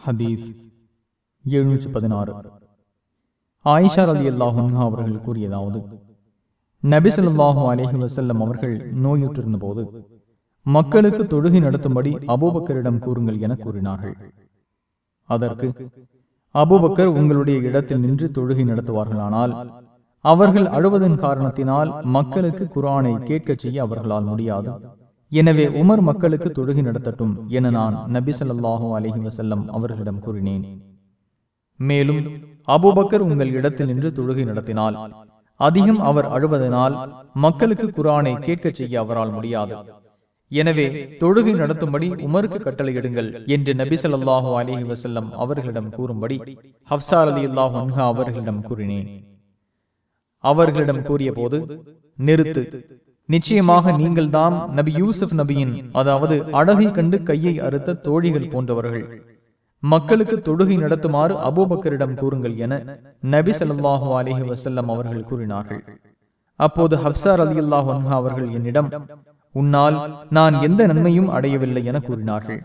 ஹதீஸ் எழுநூற்றி பதினாறு ஆயிஷா அலி அல்லாஹா அவர்கள் கூறியதாவது நபிசல்லாஹு அலஹி வசல்லம் அவர்கள் நோயுற்றிருந்த போது மக்களுக்கு தொழுகை நடத்தும்படி அபூபக்கரிடம் கூறுங்கள் என கூறினார்கள். அதற்கு அபூபக்கர் உங்களுடைய இடத்தில் நின்று தொழுகை நடத்துவார்களானால் அவர்கள் அழுவதன் காரணத்தினால் மக்களுக்கு குரானை கேட்கச் செய்ய அவர்களால் முடியாது. எனவே உமர் மக்களுக்கு தொழுகை நடத்தட்டும் என நான் நபி ஸல்லல்லாஹு அலஹி வசல்லம் அவர்களிடம் கூறினேன். மேலும் அபுபக்கர் உங்கள் இடத்தில் நின்று தொழுகை நடத்தினால் அதிகம் அவர் அழுவதனால் மக்களுக்கு குரானை கேட்கச் செய்ய அவரால் முடியாது. எனவே தொழுகை நடத்தும்படி உமருக்கு கட்டளையிடுங்கள் என்று நபி ஸல்லல்லாஹு அலைஹி வசல்லம் அவர்களிடம் கூறும்படி ஹப்சார் அலி அன்ஹா அவர்களிடம் கூறினேன். அவர்களிடம் கூறிய போது நிறுத்து நிச்சயமாக நீங்கள்தாம் நபி யூசுப் நபியின் அதாவது அழகை கண்டு கையை அறுத்த தோழிகள் போன்றவர்கள். மக்களுக்கு தொடுகை நடத்துமாறு அபூபக்கரிடம் கூறுங்கள் என நபி ஸல்லல்லாஹு அலைஹி வசல்லம் அவர்கள் கூறினார்கள். அப்போது ஹப்சார் அலி அல்லாஹ் அவர்கள் என்னிடம் உன்னால் நான் எந்த நன்மையும் அடையவில்லை என கூறினார்கள்.